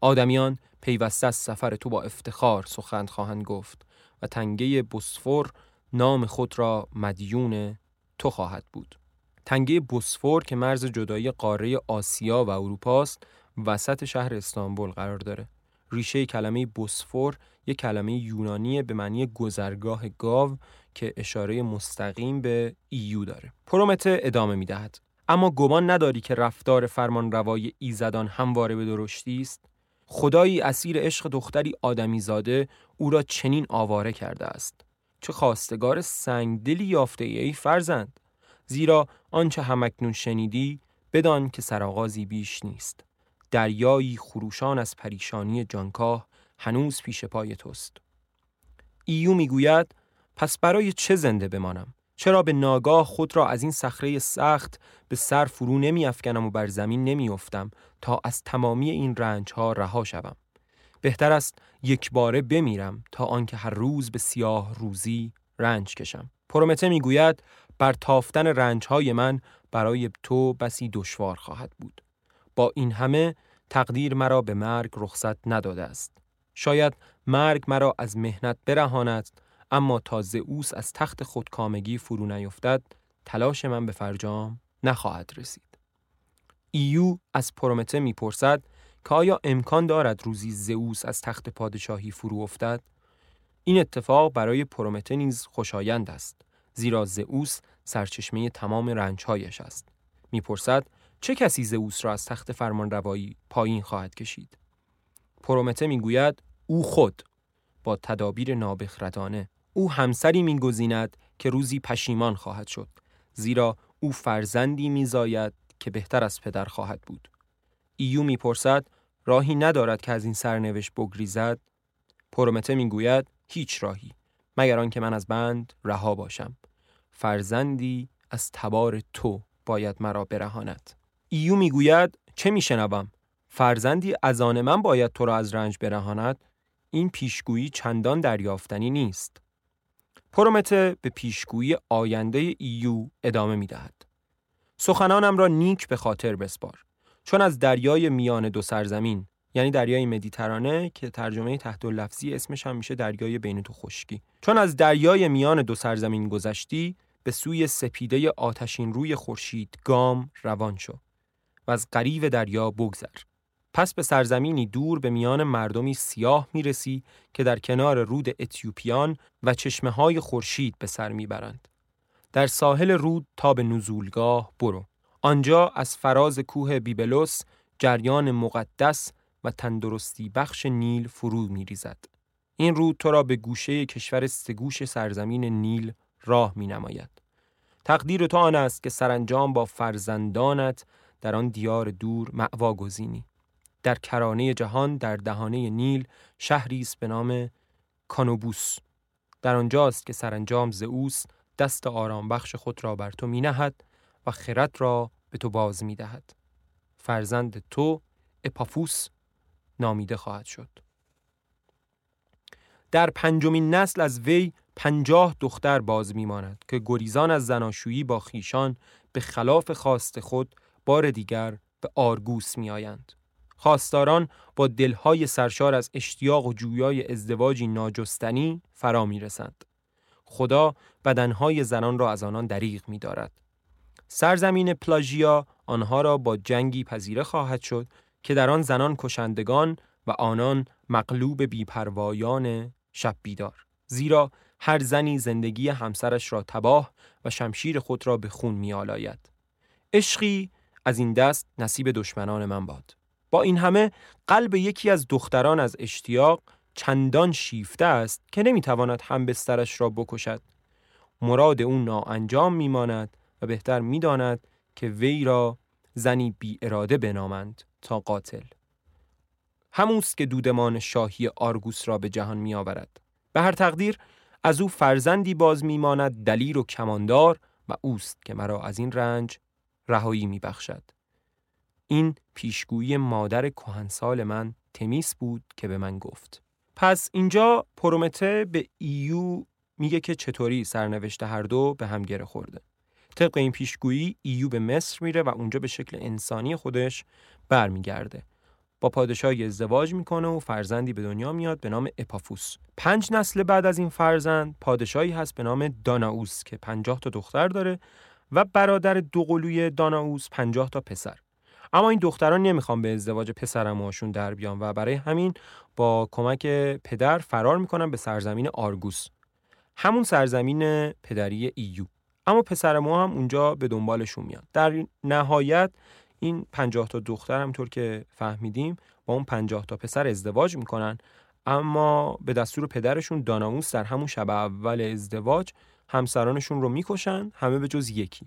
آدمیان پیوسته از سفر تو با افتخار سخند خواهند گفت و تنگه بسفور نام خود را مدیون تو خواهد بود. تنگه بسفور که مرز جدایی قاره آسیا و اروپا است وسط شهر استانبول قرار داره. ریشه کلمه بسفور یک کلمه یونانی به معنی گذرگاه گاو که اشاره مستقیم به ایو داره. پرومته ادامه می دهد. اما گمان نداری که رفتار فرمان روای ایزدان همواره به درشتی است؟ خدایی اسیر عشق دختری آدمی زاده او را چنین آواره کرده است. چه خواستگار سنگدلی یافته ای فرزند زیرا آنچه همکنون شنیدی بدان که سرآغازی بیش نیست دریایی خروشان از پریشانی جانکاه هنوز پیش پای توست ایو می‌گوید پس برای چه زنده بمانم؟ چرا به ناگاه خود را از این صخره سخت به سر فرو نمی افکنم و بر زمین نمی افتم تا از تمامی این رنج ها رها شوم؟ بهتر است یک باره بمیرم تا آنکه هر روز به سیاه روزی رنج کشم. پرومته می‌گوید بر تافتن رنج های من برای تو بسی دشوار خواهد بود. با این همه تقدیر مرا به مرگ رخصت نداده است. شاید مرگ مرا از مهنت برهاند اما تا زئوس از تخت خودکامگی فرو نیفتد تلاش من به فرجام نخواهد رسید. ایو از پرومته می‌پرسد که آیا امکان دارد روزی زئوس از تخت پادشاهی فرو افتد؟ این اتفاق برای پرومته نیز خوشایند است زیرا زئوس سرچشمه تمام رنجهایش است. می‌پرسد چه کسی زئوس را از تخت فرمان روایی پایین خواهد کشید؟ پرومته می‌گوید او خود با تدابیر نابخردانه. او همسری میگزیند که روزی پشیمان خواهد شد زیرا او فرزندی میزاید که بهتر از پدر خواهد بود. ایو می‌پرسد راهی ندارد که از این سرنوشت بگریزد؟ پرومته می‌گوید هیچ راهی مگر آنکه من از بند رها باشم. فرزندی از تبار تو باید مرا برهاند. ایو می‌گوید چه میشنوم؟ فرزندی از آن من باید تو را از رنج برهاند؟ این پیشگویی چندان دریافتنی نیست. پرومته به پیشگویی آینده ایو ادامه می‌دهد. سخنانم را نیک به خاطر بسپار چون از دریای میان دو سرزمین یعنی دریای مدیترانه که ترجمه تحت لفظی اسمش هم میشه دریای بین تو خشکی چون از دریای میان دو سرزمین گذشتی به سوی سپیده آتشین روی خورشید گام روان شو و از قریب دریا بگذر. پس به سرزمینی دور به میان مردمی سیاه می‌رسی که در کنار رود اتیوپیان و چشمه های خورشید به سر می‌برند. در ساحل رود تا به نزولگاه برو. آنجا از فراز کوه بیبلوس جریان مقدس و تندرستی بخش نیل فرو می ریزد. این رود تو را به گوشه کشور سگوش سرزمین نیل راه می نماید. تقدیر تو آن است که سرانجام با فرزندانت در آن دیار دور معوا گزینی. در کرانه جهان در دهانه نیل شهری است به نام کانوبوس. در آنجاست که سرانجام زئوس دست آرام بخش خود را بر تو می نهد و خرد را به تو باز می دهد. فرزند تو اپافوس نامیده خواهد شد. در پنجمین نسل از وی پنجاه دختر باز میماند که گریزان از زناشویی با خیشان به خلاف خواست خود بار دیگر به آرگوس میآیند. خواستاران با دلهای سرشار از اشتیاق و جویای ازدواجی ناجستنی فرا می رسند. خدا بدنهای زنان را از آنان دریغ می دارد. سرزمین پلاژیا آنها را با جنگی پذیره خواهد شد که در آن زنان کشندگان و آنان مغلوب بیپروایان شب بیدار. زیرا هر زنی زندگی همسرش را تباه و شمشیر خود را به خون می آلاید. عشقی از این دست نصیب دشمنان من باد. با این همه قلب یکی از دختران از اشتیاق چندان شیفته است که نمی‌تواند هم بسترش را بکشد. مراد او ناانجام میماند و بهتر می‌داند که وی را زنی بی اراده بنامند تا قاتل. هموست که دودمان شاهی آرگوس را به جهان می آورد. به هر تقدیر از او فرزندی باز میماند دلیر و کماندار و اوست که مرا از این رنج رهایی می بخشد. این پیشگویی مادر کهنسال من تمیس بود که به من گفت. پس اینجا پرومته به ایو میگه که چطوری سرنوشت هر دو به هم گره خورده. طبق این پیشگویی ایو به مصر میره و اونجا به شکل انسانی خودش برمیگرده. با پادشاهی ازدواج می‌کنه و فرزندی به دنیا میاد به نام اپافوس. پنج نسل بعد از این فرزند پادشاهی هست به نام داناوس که پنجاه تا دختر داره و برادر دوقلوی داناوس پنجاه تا پسر. اما این دختران نمی‌خوان به ازدواج پسرموهاشون در بیان و برای همین با کمک پدر فرار می‌کنن به سرزمین آرگوس. همون سرزمین پدری ایو. اما پسر ما هم اونجا به دنبالشون میاد در نهایت این پنجاه تا دختر همطور که فهمیدیم با اون پنجاه تا پسر ازدواج می‌کنن. اما به دستور پدرشون داناموس در همون شب اول ازدواج همسرانشون رو می‌کشن همه به جز یکی.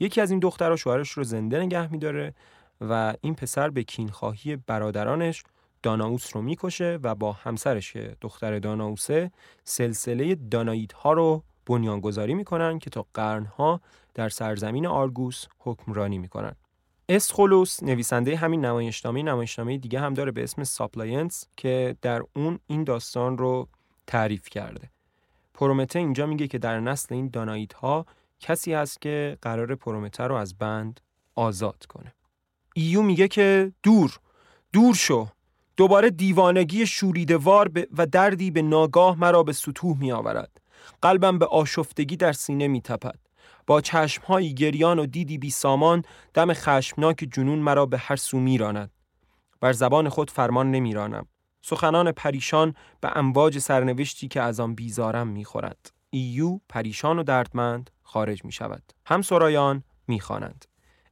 یکی از این دخترها شوهرش رو زنده نگه میداره. و این پسر به کینخواهی برادرانش داناوس رو می‌کشه و با همسرش که دختر داناوسه سلسله دانایت ها رو بنیانگذاری می‌کنن که تا قرنها در سرزمین آرگوس حکمرانی می‌کنن. اسخولوس نویسنده همین نمایشنامه نمایشنامه دیگه هم داره به اسم Suppliants که در اون این داستان رو تعریف کرده. پرومته اینجا میگه که در نسل این دانائید ها کسی هست که قراره پرومته رو از بند آزاد کنه. ایو میگه که دور دور شو دوباره دیوانگی شوریده‌وار و دردی به ناگاه مرا به ستوه می آورد. قلبم به آشفتگی در سینه می تپد. با چشمهایی گریان و دیدی بی سامان دم خشمناک جنون مرا به هر سو می راند. بر زبان خود فرمان نمی رانم. سخنان پریشان به امواج سرنوشتی که از آن بیزارم می خورد. ایو پریشان و دردمند خارج می شود. هم سرایان می خوانند.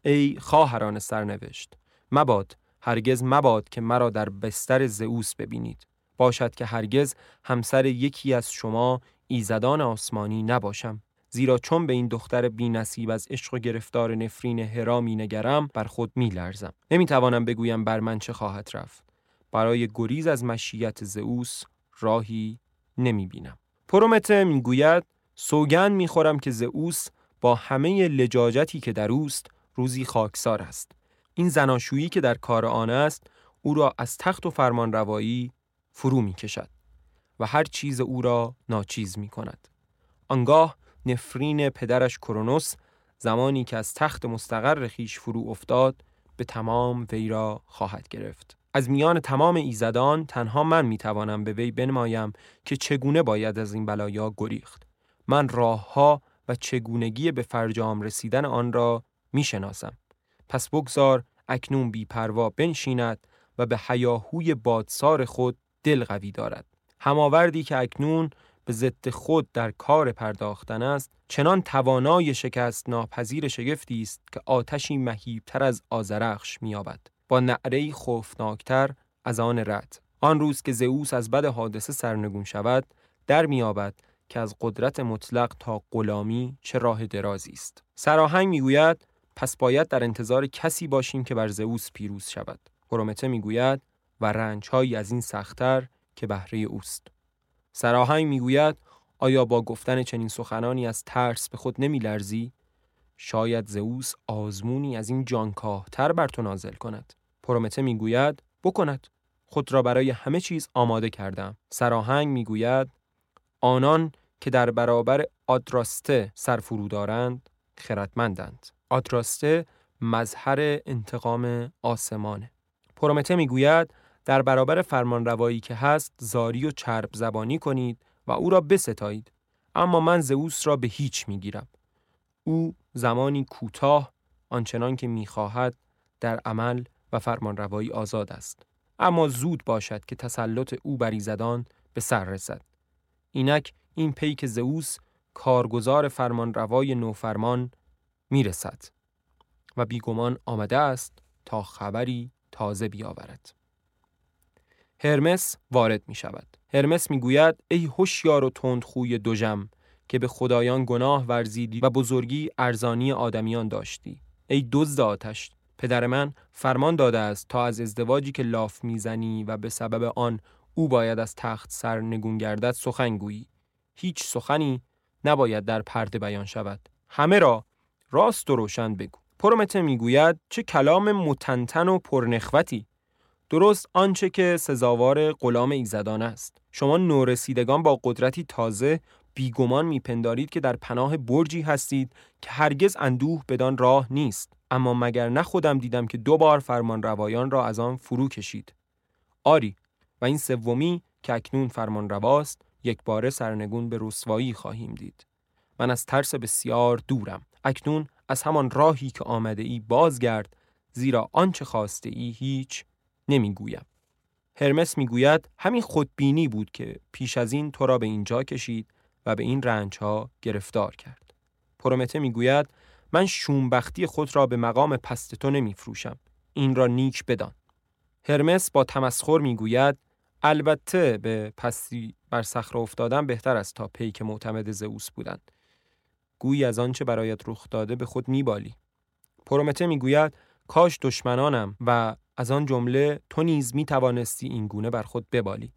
ای خواهران سرنوشت مباد هرگز مباد که مرا در بستر زئوس ببینید. باشد که هرگز همسر یکی از شما ایزدان آسمانی نباشم. زیرا چون به این دختر بی نصیب از عشق و گرفتار نفرین هرا می نگرم بر خود می لرزم نمی توانم بگویم بر من چه خواهد رفت. برای گریز از مشیت زئوس راهی نمی بینم پرومته می گوید سوگن می خورم که زئوس با همه لجاجتی که در اوست روزی خاکسار است این زناشویی که در کار آن است او را از تخت و فرمان روایی فرو می کشد و هر چیز او را ناچیز می کند. آنگاه نفرین پدرش کرونوس زمانی که از تخت مستقر خیش فرو افتاد به تمام وی را خواهد گرفت. از میان تمام ایزدان تنها من می توانم به وی بنمایم که چگونه باید از این بلایا گریخت. من راهها و چگونگی به فرجام رسیدن آن را می شناسم. پس بگذار اکنون بی پروا بنشیند و به حیاهوی بادسار خود دل قوی دارد. هماوردی که اکنون به ضد خود در کار پرداختن است چنان توانای شکست ناپذیر شگفتی است که آتشی مهیبتر از آزرخش مییابد. با نعره خوفناکتر از آن رد. آن روز که زئوس از بد حادثه سرنگون شود در مییابد که از قدرت مطلق تا غلامی چه راه درازی است. سراهنگ می‌گوید پس باید در انتظار کسی باشیم که بر زئوس پیروز شود. پرومته می‌گوید و رنجهایی از این سختتر که بهره اوست. سراهنگ می‌گوید آیا با گفتن چنین سخنانی از ترس به خود نمیلرزی؟ شاید زئوس آزمونی از این تر بر تو نازل کند. پرومته می‌گوید بکند. خود را برای همه چیز آماده کردم. سراهنگ می‌گوید آنان که در برابر آدراسته سرفرو دارند خردمندند. آدراسته مظهر انتقام آسمانه. پرومته می‌گوید در برابر فرمان روایی که هست زاری و چرب زبانی کنید و او را بستایید. اما من زئوس را به هیچ می‌گیرم. او زمانی کوتاه آنچنان که می‌خواهد در عمل و فرمان روایی آزاد است. اما زود باشد که تسلط او بر ایزدان به سر رسد. اینک این پیک زئوس کارگزار فرمان روای نوفرمان می‌رسد و بیگمان آمده است تا خبری تازه بیاورد هرمس وارد می شود. هرمس می گوید ای هوشیار و تندخوی دوژم که به خدایان گناه ورزیدی و بزرگی ارزانی آدمیان داشتی. ای دزد آتش پدر من فرمان داده است تا از ازدواجی که لاف می‌زنی و به سبب آن او باید از تخت سر نگون گردد سخن گویی هیچ سخنی نباید در پرده بیان شود همه را راست و روشن بگو. پرومته می‌گوید چه کلام متنتن و پرنخوتی. درست آنچه که سزاوار غلام ایزدان است. شما نورسیدگان با قدرتی تازه بیگمان میپندارید که در پناه برجی هستید که هرگز اندوه بدان راه نیست. اما مگر نه خودم دیدم که دو بار فرمان روایان را از آن فرو کشید. آری و این سومی که اکنون فرمان رواست یک بار سرنگون به رسوایی خواهیم دید. من از ترس بسیار دورم. اکنون از همان راهی که آمده ای بازگرد زیرا آنچه خواسته ای هیچ نمی‌گویم. هرمس می‌گوید همین خودبینی بود که پیش از این تو را به اینجا کشید و به این رنج ها گرفتار کرد. پرومته می‌گوید من شومبختی خود را به مقام پست تو نمیفروشم. این را نیک بدان. هرمس با تمسخر می‌گوید البته به پستی بر صخره افتادن بهتر است تا پیک معتمد زئوس بودند. گویی از آنچه برایت رخ داده به خود میبالی. پرومته می‌گوید کاش دشمنانم و از آن جمله تو نیز می توانستی این گونه بر خود ببالی.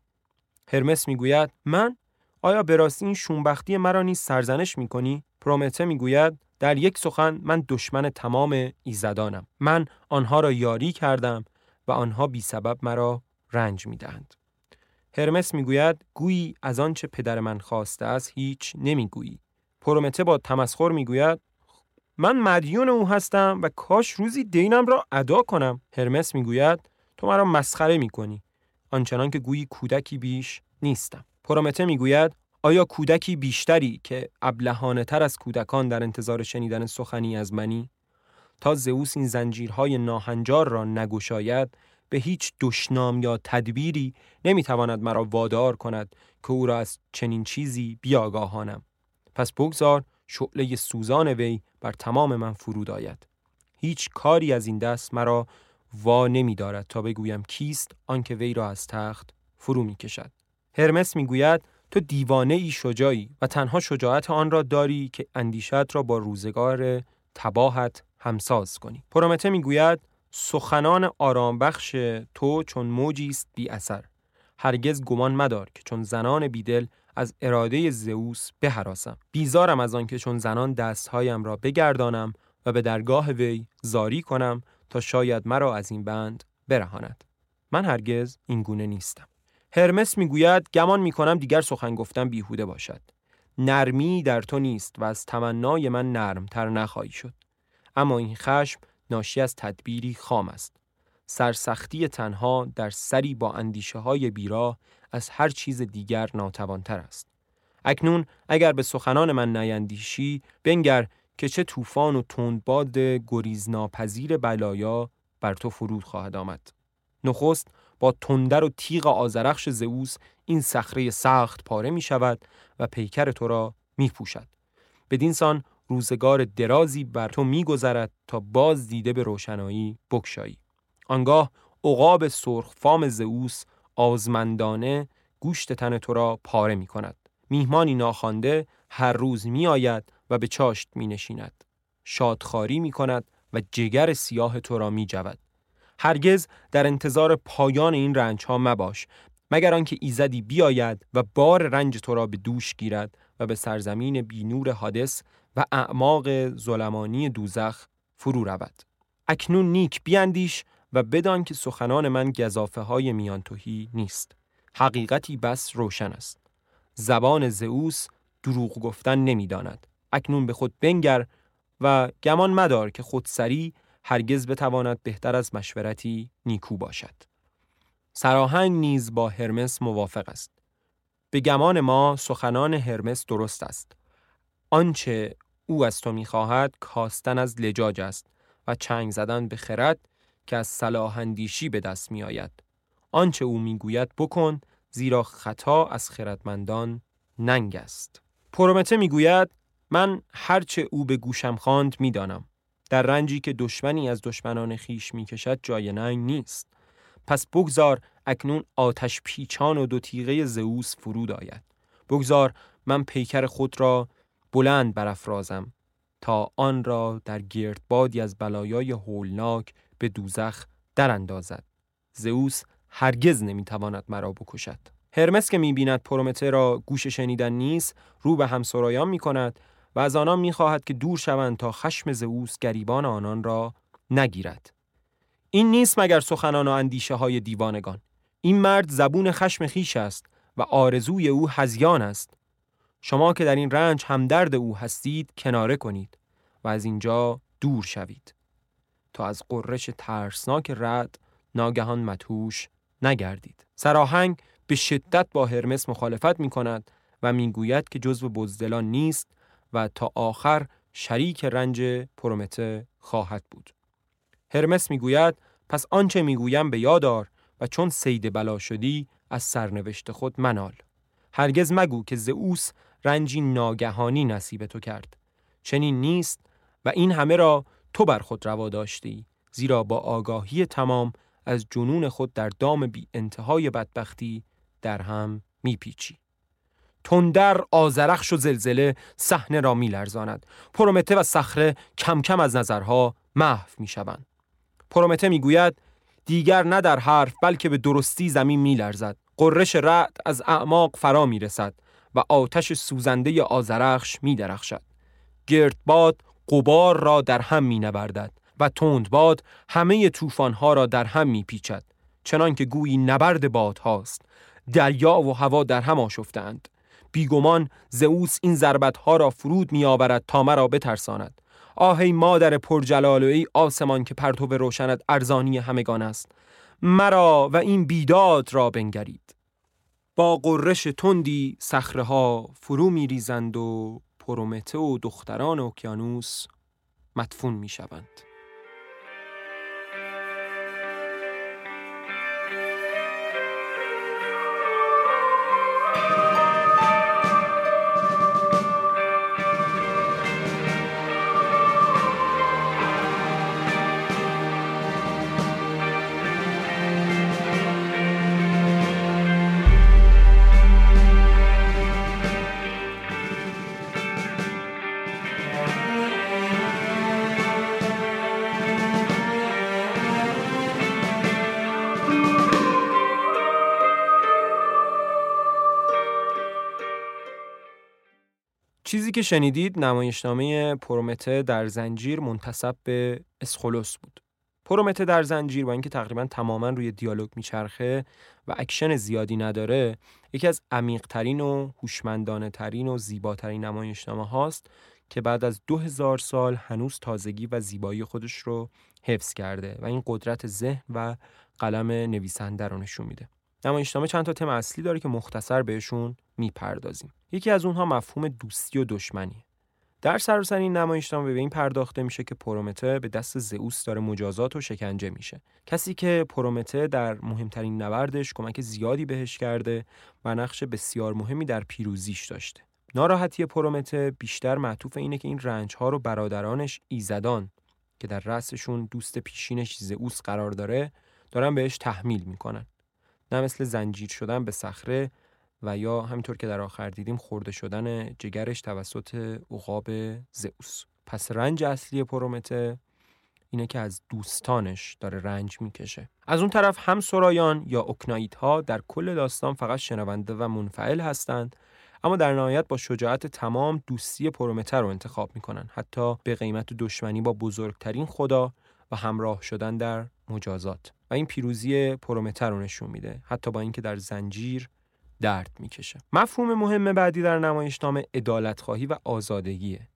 هرمس می‌گوید من؟ آیا به راستی این شونبختی مرا نیز سرزنش می کنی؟ پرومته می‌گوید در یک سخن من دشمن تمام ایزدانم. من آنها را یاری کردم و آنها بی سبب مرا رنج می‌دهند. هرمس می‌گوید گویی از آنچه پدر من خواسته است هیچ نمی‌گویی. پرومته با تمسخر می‌گوید من مدیون او هستم و کاش روزی دینم را ادا کنم. هرمس می‌گوید تو مرا مسخره می‌کنی آنچنان که گویی کودکی بیش نیستم. پرومته می‌گوید آیا کودکی بیشتری که ابلهانه تر از کودکان در انتظار شنیدن سخنی از منی؟ تا زئوس این زنجیرهای ناهنجار را نگشاید به هیچ دشنام یا تدبیری نمی‌تواند مرا وادار کند که او را از چنین چیزی بیاگاهانم. پس بگذار شعله سوزان وی بر تمام من فرود آید. هیچ کاری از این دست مرا وا نمی دارد تا بگویم کیست آنکه وی را از تخت فرو می کشد. هرمس می گوید تو دیوانه ای شجاعی و تنها شجاعت آن را داری که اندیشت را با روزگار تباهت همساز کنی. پرومته می گوید سخنان آرامبخش تو چون موجی است بی اثر. هرگز گمان مدار که چون زنان بیدل از اراده زئوس بهراسم. بیزارم از آنکه چون زنان دستهایم را بگردانم و به درگاه وی زاری کنم تا شاید مرا از این بند برهاند. من هرگز این گونه نیستم. هرمس می‌گوید گمان می‌کنم دیگر سخن گفتن بیهوده باشد. نرمی در تو نیست و از تمنای من نرمتر نخواهی شد. اما این خشم ناشی از تدبیری خام است. سرسختی تنها در سری با اندیشه های بیراه از هر چیز دیگر ناتوانتر است. اکنون اگر به سخنان من نیندیشی بنگر که چه طوفان و تندباد گریزناپذیر بلایا بر تو فرود خواهد آمد. نخست با تندر و تیغ آزرخش زئوس این صخره سخت پاره می شود و پیکر تو را می پوشد. بدین سان روزگار درازی بر تو میگذرد تا باز دیده به روشنایی بکشایی آنگاه عقاب سرخ فام زئوس آزمندانه گوشت تن تو را پاره می کند. میهمانی ناخوانده هر روز می آید و به چاشت می نشیند. شادخاری می کند و جگر سیاه تو را می جود. هرگز در انتظار پایان این رنج ها مباش مگر آنکه ایزدی بیاید و بار رنج تو را به دوش گیرد و به سرزمین بینور حادث و اعماق ظلمانی دوزخ فرو رود. اکنون نیک بیاندیش و بدان که سخنان من گذافه های میانتوهی نیست. حقیقتی بس روشن است. زبان زئوس دروغ گفتن نمی‌داند. اکنون به خود بنگر و گمان مدار که خودسری هرگز بتواند بهتر از مشورتی نیکو باشد. سراهنگ نیز با هرمس موافق است. به گمان ما سخنان هرمس درست است. آنچه او از تو می‌خواهد کاستن از لجاج است و چنگ زدن به خرد که از صلاح اندیشی به دست می آید. آنچه او می‌گوید بکن زیرا خطا از خردمندان ننگ است. پرومته می‌گوید من هرچه او به گوشم خواند می‌دانم. در رنجی که دشمنی از دشمنان خیش می‌کشد جای ننگ نیست. پس بگذار اکنون آتش پیچان و دو تیغه زئوس فرود آید. بگذار من پیکر خود را بلند برافرازم تا آن را در گردبادی از بلایای هولناک به دوزخ در اندازد. زئوس هرگز نمی‌تواند مرا بکشد. هرمس که می‌بیند پرومته را گوش شنیدن نیست رو به همسرایان می‌کند و از آنان می‌خواهد که دور شوند تا خشم زئوس گریبان آنان را نگیرد. این نیست مگر سخنان و اندیشه های دیوانگان. این مرد زبون خشم خیش است و آرزوی او هزیان است. شما که در این رنج همدرد او هستید کناره کنید و از اینجا دور شوید تا از قررش ترسناک رد ناگهان متوش نگردید. سراهنگ به شدت با هرمس مخالفت می کند و می‌گوید که جزو بزدلان نیست و تا آخر شریک رنج پرومته خواهد بود. هرمس می‌گوید پس آنچه می‌گویم به یادار و چون سید بلا شدی از سرنوشت خود منال. هرگز مگو که زئوس رنجی ناگهانی نصیب تو کرد. چنین نیست و این همه را تو بر خود روا داشتی زیرا با آگاهی تمام از جنون خود در دام بی انتهای بدبختی در هم میپیچی. تندر آزرخش و زلزله صحنه را میلرزاند. پرومته و صخره کم کم از نظرها محو می‌شوند. پرومته می‌گوید دیگر نه در حرف بلکه به درستی زمین میلرزد. قررش رعد از اعماق فرا می‌رسد و آتش سوزنده آزرخش می درخشد. گردباد قبار را در هم می نبردد و تندباد همه توفانها را در هم می پیچد. چنان که گویی نبرد باد هاست. دریا و هوا در هم آشفتند. بیگمان زئوس این ضربت ها را فرود می آورد تا مرا بترساند. آهی مادر پرجلال و ای آسمان که پرتو روشنت ارزانی همگان است. مرا و این بیداد را بنگرید. با قررش تندی صخره ها فرو می ریزند و پرومته و دختران اوکیانوس مدفون می شوند. که شنیدید نمایشنامه پرومته در زنجیر منتسب به اسخولوس بود. پرومته در زنجیر با اینکه تقریبا تماما روی دیالوگ میچرخه و اکشن زیادی نداره یکی از عمیقترین و هوشمندانه ترین و زیباترین نمایشنامه هاست که بعد از دو هزار سال هنوز تازگی و زیبایی خودش رو حفظ کرده و این قدرت ذهن و قلم نویسنده رو نشون میده. نمایشنامه چند تا تم اصلی داره که مختصر بهشون می‌پردازیم. یکی از اونها مفهوم دوستی و دشمنی. در سراسر این نمایشنامه به این پرداخته میشه که پرومته به دست زئوس داره مجازات و شکنجه میشه کسی که پرومته در مهمترین نبردش کمک زیادی بهش کرده و نقش بسیار مهمی در پیروزیش داشته ناراحتی پرومته بیشتر معطوف اینه که این رنج ها رو برادرانش ایزدان که در رأسشون دوست پیشینش زئوس قرار داره دارن بهش تحمیل می‌کنن نه مثل زنجیر شدن به صخره و یا همینطور که در آخر دیدیم خورده شدن جگرش توسط عقاب زئوس. پس رنج اصلی پرومته اینه که از دوستانش داره رنج می‌کشه. از اون طرف هم سرایان یا اوکنایت ها در کل داستان فقط شنونده و منفعل هستند اما در نهایت با شجاعت تمام دوستی پرومته رو انتخاب می‌کنن حتی به قیمت دشمنی با بزرگترین خدا و همراه شدن در مجازات و این پیروزی پرومته رو نشون میده حتی با اینکه در زنجیر درد می‌کشه. مفهوم مهم بعدی در نمایشنامه خواهی و آزادگیه.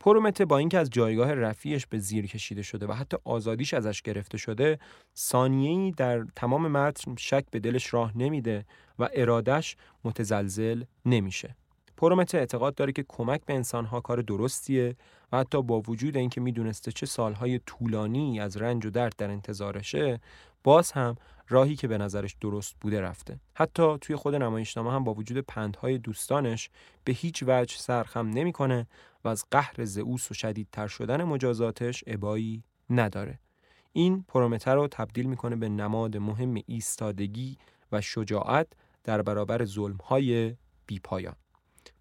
پرومته با اینکه از جایگاه رفیعش به زیر کشیده شده و حتی آزادیش ازش گرفته شده ثانیه‌ای در تمام متن شک به دلش راه نمیده و ارادش متزلزل نمیشه. پرومته اعتقاد داره که کمک به انسانها کار درستیه و حتی با وجود اینکه می‌دونسته چه سالهای طولانی از رنج و درد در انتظارشه باز هم راهی که به نظرش درست بوده رفته. حتی توی خود نمایشنامه هم با وجود پندهای دوستانش به هیچ وجه سرخم نمی‌کنه و از قهر زئوس و شدیدتر شدن مجازاتش ابایی نداره. این پرومته رو تبدیل می‌کنه به نماد مهم ایستادگی و شجاعت در برابر ظلمهای بیپایان.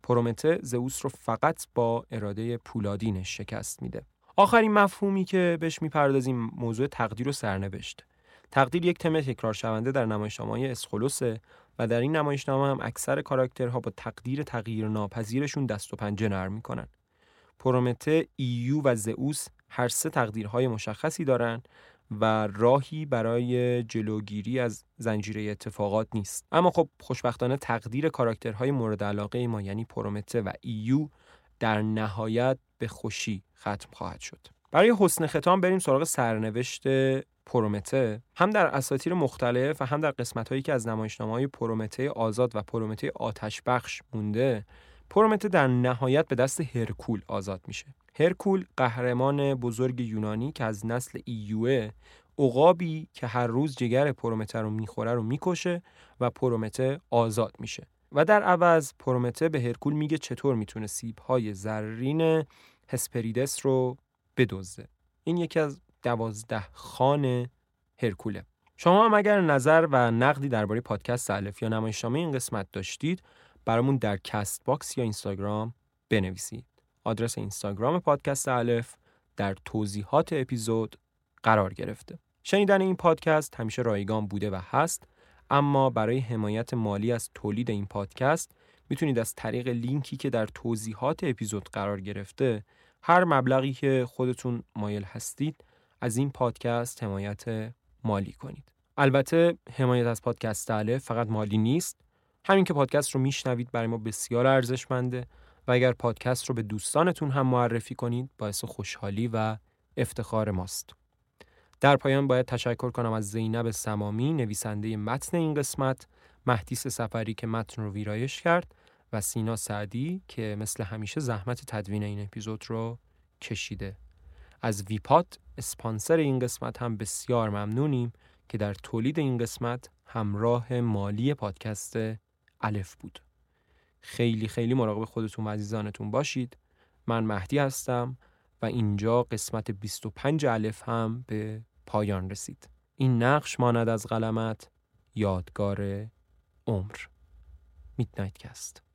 پرومته زئوس رو فقط با اراده پولادینش شکست میده آخرین مفهومی که بهش می‌پردازیم موضوع تقدیر و سرنوشت تقدیر یک تم تکرار شونده در نمایشنامه اسخولوسه و در این نمایشنامه هم اکثر کاراکترها با تقدیر تغییر ناپذیرشون دست و پنجه نرم می‌کنن. پرومته، ایو و زئوس هر سه تقدیرهای مشخصی دارن و راهی برای جلوگیری از زنجیره اتفاقات نیست. اما خب خوشبختانه تقدیر کاراکترهای مورد علاقه ما یعنی پرومته و ایو در نهایت به خوشی ختم خواهد شد. برای حسن ختام بریم سراغ سرنوشت پرومته هم در اساطیر مختلف و هم در قسمت هایی که از نمایشنامه های پرومته آزاد و پرومته آتش بخش مونده پرومته در نهایت به دست هرکول آزاد میشه. هرکول قهرمان بزرگ یونانی که از نسل ایوه عقابی که هر روز جگر پرومته رو می‌خوره رو می‌کشه و پرومته آزاد میشه. و در عوض پرومته به هرکول میگه چطور می‌تونه سیبهای زرین هسپریدس رو بدزده. این یکی از دوازده خوان هرکوله. شما هم اگر نظر و نقدی درباره پادکست الف یا نمایشنامه این قسمت داشتید برامون در Castbox یا اینستاگرام بنویسید. آدرس اینستاگرام پادکست الف در توضیحات اپیزود قرار گرفته. شنیدن این پادکست همیشه رایگان بوده و هست اما برای حمایت مالی از تولید این پادکست می‌تونید از طریق لینکی که در توضیحات اپیزود قرار گرفته هر مبلغی که خودتون مایل هستید از این پادکست حمایت مالی کنید. البته حمایت از پادکست الف فقط مالی نیست همین که پادکست رو میشنوید برای ما بسیار ارزشمنده و اگر پادکست رو به دوستانتون هم معرفی کنید باعث خوشحالی و افتخار ماست. در پایان باید تشکر کنم از زینب سمامی نویسنده متن این قسمت، مهدیس سفری که متن رو ویرایش کرد و سینا سعدی که مثل همیشه زحمت تدوین این اپیزود رو کشیده. از ویپات اسپانسر این قسمت هم بسیار ممنونیم که در تولید این قسمت همراه مالی پادکست الف بود. خیلی خیلی مراقب خودتون و عزیزانتون باشید. من مهدی هستم و اینجا قسمت 25 الف هم به پایان رسید. این نقش ماند از قلمت یادگار عمر. میدنایت کست